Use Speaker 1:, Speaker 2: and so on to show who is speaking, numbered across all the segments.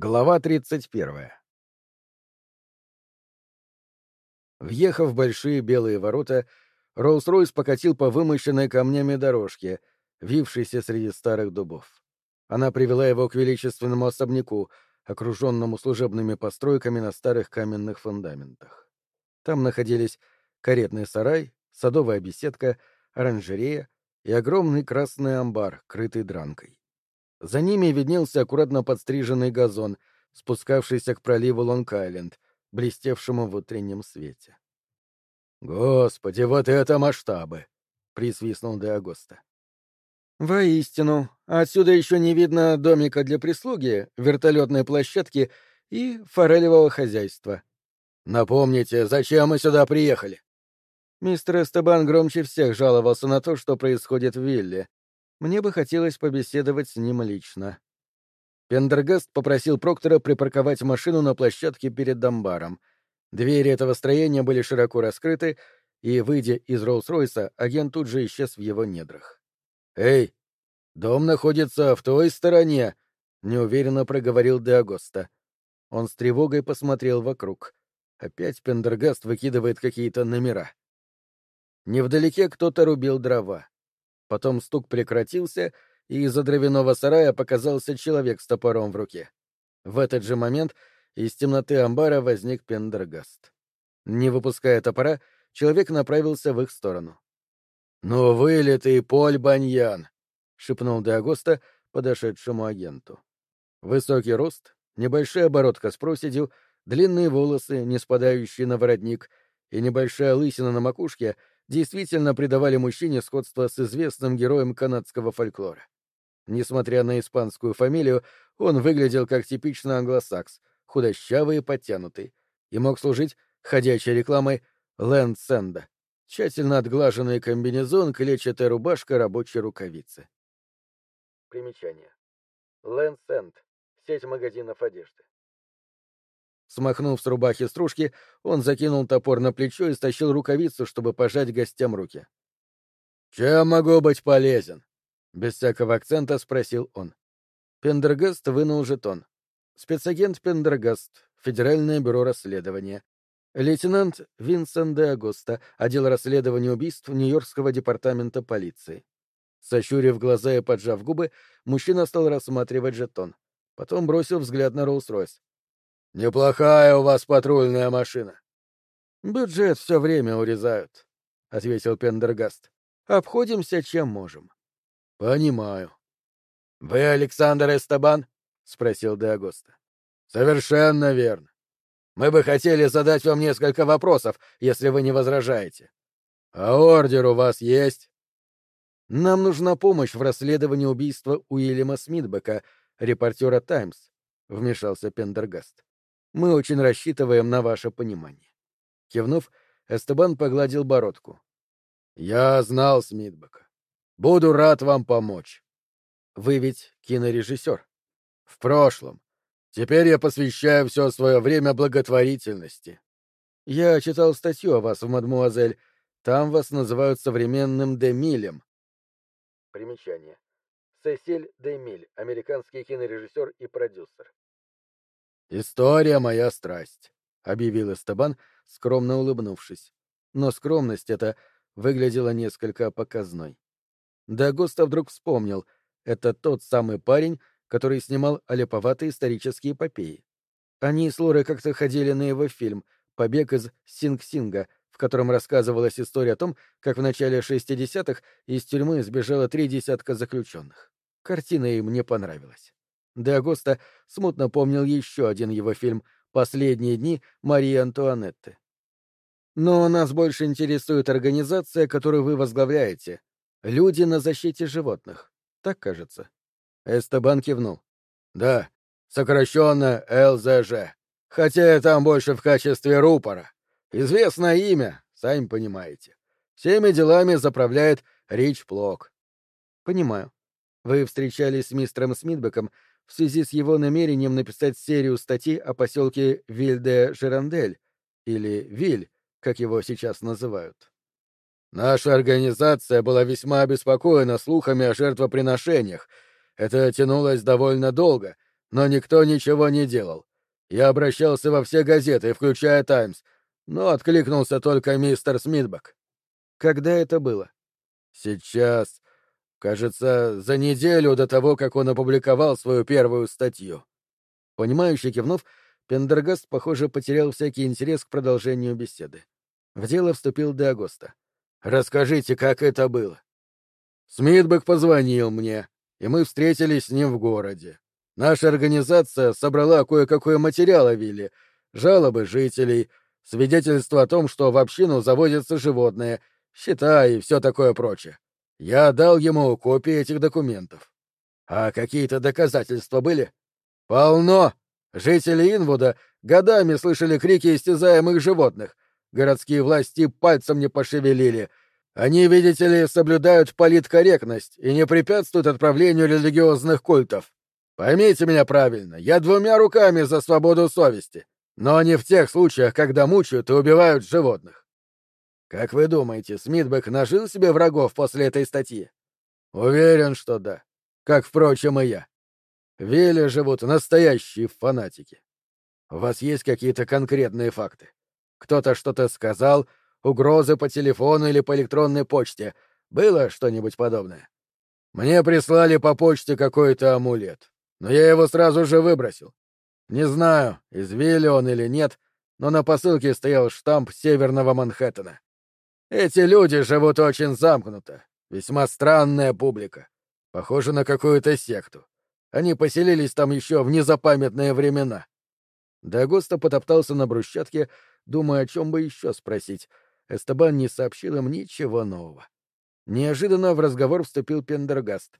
Speaker 1: Глава 31. Въехав в большие белые ворота, Роллс-Ройс покатил по вымощенной камнями дорожке, вившейся среди старых дубов. Она привела его к величественному особняку, окруженному служебными постройками на старых каменных фундаментах. Там находились каретный сарай, садовая беседка, оранжерея и огромный красный амбар, крытый дранкой. За ними виднелся аккуратно подстриженный газон, спускавшийся к проливу Лонг-Айленд, блестевшему в утреннем свете. «Господи, вот это масштабы!» — присвистнул Де. «Воистину, отсюда еще не видно домика для прислуги, вертолетной площадки и форелевого хозяйства». «Напомните, зачем мы сюда приехали?» Мистер Эстебан громче всех жаловался на то, что происходит в вилле, мне бы хотелось побеседовать с ним лично. Пендергаст попросил Проктора припарковать машину на площадке перед Дамбаром. Двери этого строения были широко раскрыты, и, выйдя из Роллс-Ройса, агент тут же исчез в его недрах. «Эй, дом находится в той стороне», — неуверенно проговорил Де Агоста. Он с тревогой посмотрел вокруг. Опять Пендергаст выкидывает какие-то номера. Невдалеке кто-то рубил дрова. Потом стук прекратился, и из-за дровяного сарая показался человек с топором в руке. В этот же момент из темноты амбара возник Пендергаст. Не выпуская топора, человек направился в их сторону. «Ну, вылитый Поль Баньян!» — шепнул Деагоста подошедшему агенту. Высокий рост, небольшая оборотка с проседью, длинные волосы, не спадающие на воротник, и небольшая лысина на макушке — действительно придавали мужчине сходство с известным героем канадского фольклора. Несмотря на испанскую фамилию, он выглядел как типичный англосакс, худощавый и подтянутый, и мог служить ходячей рекламой Лэнд Сенда, тщательно отглаженный комбинезон, клетчатая рубашка, рабочие рукавицы. Примечание. Лэнд Сенд. Сеть магазинов одежды. Смахнув с рубахи стружки, он закинул топор на плечо и стащил рукавицу, чтобы пожать гостям руки. «Чем могу быть полезен?» — без всякого акцента спросил он. Пендергаст вынул жетон. Спецагент Пендергаст, Федеральное бюро расследования. Лейтенант Винсент де Агоста, отдел расследования убийств Нью-Йоркского департамента полиции. Сощурив глаза и поджав губы, мужчина стал рассматривать жетон. Потом бросил взгляд на Роллс-Ройс. Неплохая у вас патрульная машина. Бюджет все время урезают, ответил Пендергаст. Обходимся чем можем. Понимаю. Вы Александр Эстабан? спросил Деагоста. Совершенно верно. Мы бы хотели задать вам несколько вопросов, если вы не возражаете. А ордер у вас есть? Нам нужна помощь в расследовании убийства Уильяма Смитбека, репортера «Таймс», — вмешался Пендергаст. Мы очень рассчитываем на ваше понимание. Кивнув, Эстебан погладил бородку. Я знал Смитбека. Буду рад вам помочь. Вы ведь кинорежиссер. В прошлом. Теперь я посвящаю все свое время благотворительности. Я читал статью о вас в «Мадмуазель». Там вас называют современным Демилем. Примечание. Сесиль Демиль, американский кинорежиссер и продюсер. «История — моя страсть», — объявил Эстебан, скромно улыбнувшись. Но скромность эта выглядела несколько показной. Дагоста вдруг вспомнил — это тот самый парень, который снимал олеповатые исторические эпопеи. Они с Лорой как-то ходили на его фильм «Побег из Синг-Синга», в котором рассказывалась история о том, как в начале 60-х из тюрьмы сбежало три десятка заключенных. Картина им не понравилась. Де Агоста смутно помнил еще один его фильм «Последние дни Марии Антуанетты». Но нас больше интересует организация, которую вы возглавляете. Люди на защите животных. Так кажется. Эстебан кивнул. Да, сокращенно ЛЗЖ. Хотя я там больше в качестве рупора. Известное имя, сами понимаете. Всеми делами заправляет Рич Плок. Понимаю. Вы встречались с мистером Смитбеком в связи с его намерением написать серию статей о поселке Виль-де-Жерандель, или Виль, как его сейчас называют. Наша организация была весьма обеспокоена слухами о жертвоприношениях. Это тянулось довольно долго, но никто ничего не делал. Я обращался во все газеты, включая «Таймс», но откликнулся только мистер Смитбек.
Speaker 2: Когда это было?
Speaker 1: Сейчас. Кажется, за неделю до того, как он опубликовал свою первую статью.
Speaker 2: Понимающий кивнув, Пендергаст, похоже, потерял всякий интерес к продолжению беседы. В дело вступил Деагоста.
Speaker 1: «Расскажите, как это было?» Смитбек позвонил мне, и мы встретились с ним в городе. Наша организация собрала кое-какой материал о вилле, жалобы жителей, свидетельство о том, что в общину заводятся животные, счета и все такое прочее. Я дал ему копии этих документов. А какие-то доказательства были? Полно! Жители Инвуда годами слышали крики истязаемых животных. Городские власти пальцем не пошевелили. Они, видите ли, соблюдают политкорректность и не препятствуют отправлению религиозных культов. Поймите меня правильно, я двумя руками за свободу совести, но не в тех случаях, когда мучают и убивают животных. Как вы думаете, Смитбек нажил себе врагов после этой статьи? Уверен, что да. Как, впрочем, и я. В живут настоящие фанатики. У вас есть какие-то конкретные факты? Кто-то что-то сказал, угрозы по телефону или по электронной почте. Было что-нибудь подобное? Мне прислали по почте какой-то амулет, но я его сразу же выбросил. Не знаю, из Вилли он или нет, но на посылке стоял штамп Северного Манхэттена. Эти люди живут очень замкнуто. Весьма странная публика. Похоже на какую-то секту. Они поселились там еще в незапамятные времена.
Speaker 2: Дагоста потоптался на брусчатке, думая, о чем бы еще спросить. Эстебан не сообщил им ничего нового. Неожиданно в разговор вступил Пендергаст.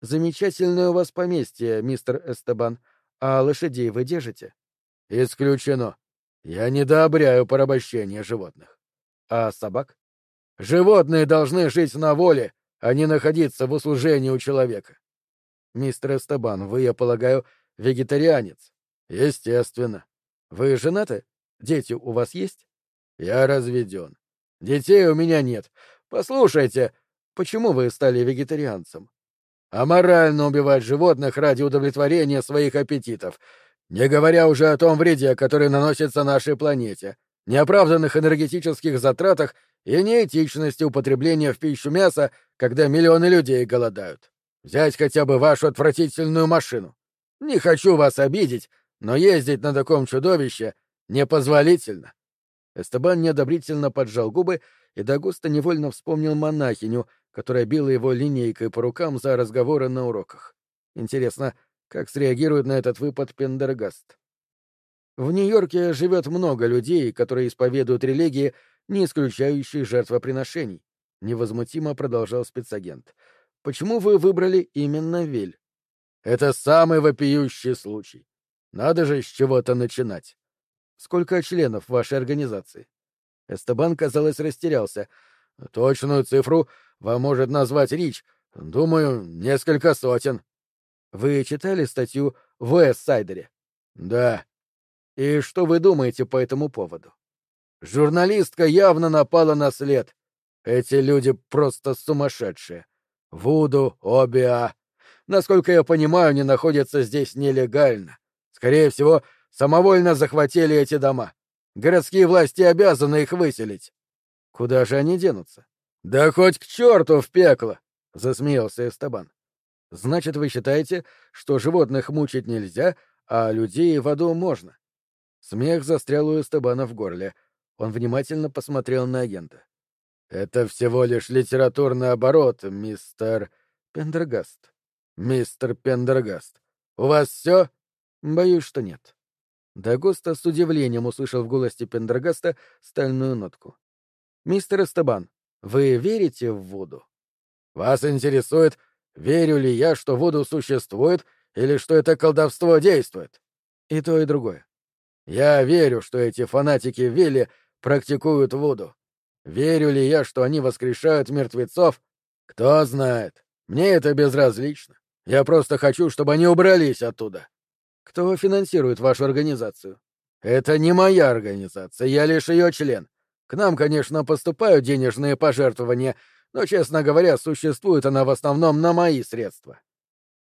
Speaker 2: «Замечательное у вас поместье, мистер Эстебан. А лошадей вы держите?»
Speaker 1: «Исключено. Я не одобряю порабощение животных».
Speaker 2: «А собак?»
Speaker 1: Животные должны жить на воле, а не находиться в услужении у человека.
Speaker 2: Мистер Эстебан, вы, я полагаю, вегетарианец?
Speaker 1: Естественно.
Speaker 2: Вы женаты? Дети у вас есть?
Speaker 1: Я разведен. Детей у меня нет. Послушайте,
Speaker 2: почему вы стали вегетарианцем?
Speaker 1: Аморально убивать животных ради удовлетворения своих аппетитов, не говоря уже о том вреде, который наносится нашей планете, неоправданных энергетических затратах и неэтичности употребления в пищу мяса, когда миллионы людей голодают. Взять хотя бы вашу отвратительную машину. Не хочу вас обидеть, но ездить на таком чудовище непозволительно.
Speaker 2: Эстебан неодобрительно поджал губы, и Дагуста невольно вспомнил монахиню, которая била его линейкой по рукам за разговоры на уроках. Интересно, как среагирует на этот выпад Пендергаст? В Нью-Йорке живет много людей, которые исповедуют религии, не исключающие жертвоприношений, — невозмутимо продолжал спецагент. — Почему вы выбрали именно Вель?
Speaker 1: — Это самый вопиющий случай. Надо же с чего-то начинать.
Speaker 2: — Сколько членов вашей организации?
Speaker 1: Эстебан, казалось, растерялся. — Точную цифру вам может назвать Рич. Думаю, несколько сотен.
Speaker 2: — Вы читали статью в Эссайдере?
Speaker 1: — Да.
Speaker 2: — И что вы думаете по этому поводу?
Speaker 1: Журналистка явно напала на след. Эти люди просто сумасшедшие. Вуду, Обиа. Насколько я понимаю, они находятся здесь нелегально. Скорее всего, самовольно захватили эти дома. Городские власти обязаны их выселить.
Speaker 2: Куда же они денутся?
Speaker 1: Да хоть к черту в пекло! — засмеялся Эстабан.
Speaker 2: Значит, вы считаете, что животных мучить нельзя, а людей в аду можно? Смех застрял у Эстебана в горле — он внимательно посмотрел на агента.
Speaker 1: «Это всего лишь литературный оборот, мистер
Speaker 2: Пендергаст».
Speaker 1: «Мистер Пендергаст. У вас все?»
Speaker 2: «Боюсь, что нет». Дагоста с удивлением услышал в голосе Пендергаста стальную нотку. «Мистер Эстебан, вы верите в воду?»
Speaker 1: «Вас интересует, верю ли я, что воду существует, или что это колдовство действует?»
Speaker 2: «И то, и другое».
Speaker 1: «Я верю, что эти фанатики Вилли практикуют Вуду. Верю ли я, что они воскрешают мертвецов? Кто знает. Мне это безразлично. Я просто хочу, чтобы они убрались оттуда.
Speaker 2: Кто финансирует вашу организацию?
Speaker 1: Это не моя организация, я лишь ее член. К нам, конечно, поступают денежные пожертвования, но, честно говоря, существует она в основном на мои средства.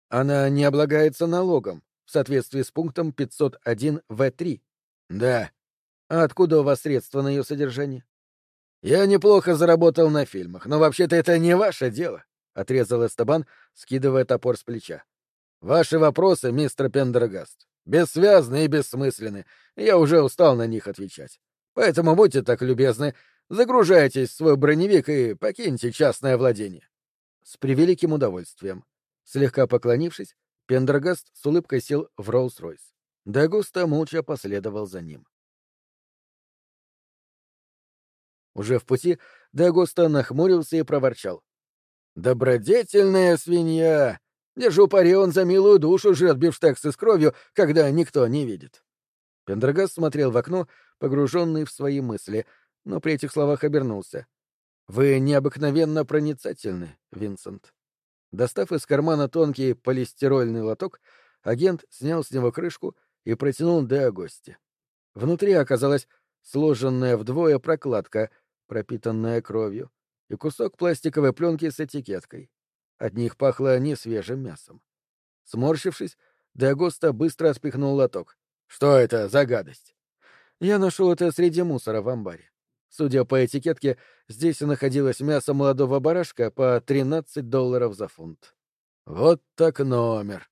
Speaker 2: Она не облагается налогом, в соответствии с пунктом 501 В3.
Speaker 1: Да.
Speaker 2: А откуда у вас средства на ее содержание?
Speaker 1: Я неплохо заработал на фильмах, но вообще-то это не ваше дело, отрезал Эстебан, скидывая топор с плеча. Ваши вопросы, мистер Пендергаст, бессвязны и бессмысленны. Я уже устал на них отвечать. Поэтому будьте так любезны, загружайтесь в свой броневик и покиньте частное владение.
Speaker 2: С превеликим удовольствием. Слегка поклонившись, Пендергаст с улыбкой сел в Роллс-Ройс. Дагуста молча последовал за ним. Уже в пути Дагуста нахмурился и проворчал.
Speaker 1: «Добродетельная свинья! Держу пари, он за милую душу жрет бифштексы с кровью, когда никто не видит».
Speaker 2: Пендергаст смотрел в окно, погруженный в свои мысли, но при этих словах обернулся. «Вы необыкновенно проницательны, Винсент». Достав из кармана тонкий полистирольный лоток, агент снял с него крышку и протянул Де Агости. Внутри оказалась сложенная вдвое прокладка, пропитанная кровью, и кусок пластиковой пленки с этикеткой. От них пахло несвежим мясом. Сморщившись, Де быстро отпихнул лоток.
Speaker 1: «Что это за гадость?»
Speaker 2: «Я нашел это среди мусора в амбаре. Судя по этикетке, здесь находилось мясо молодого барашка по 13 долларов за фунт.
Speaker 1: Вот так номер.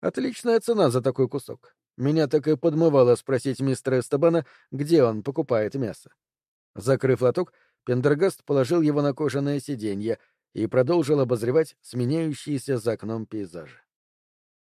Speaker 2: Отличная цена за такой кусок. Меня так и подмывало спросить мистера Эстебана, где он покупает мясо. Закрыв лоток, Пендергаст положил его на кожаное сиденье и продолжил обозревать сменяющиеся за окном пейзажи.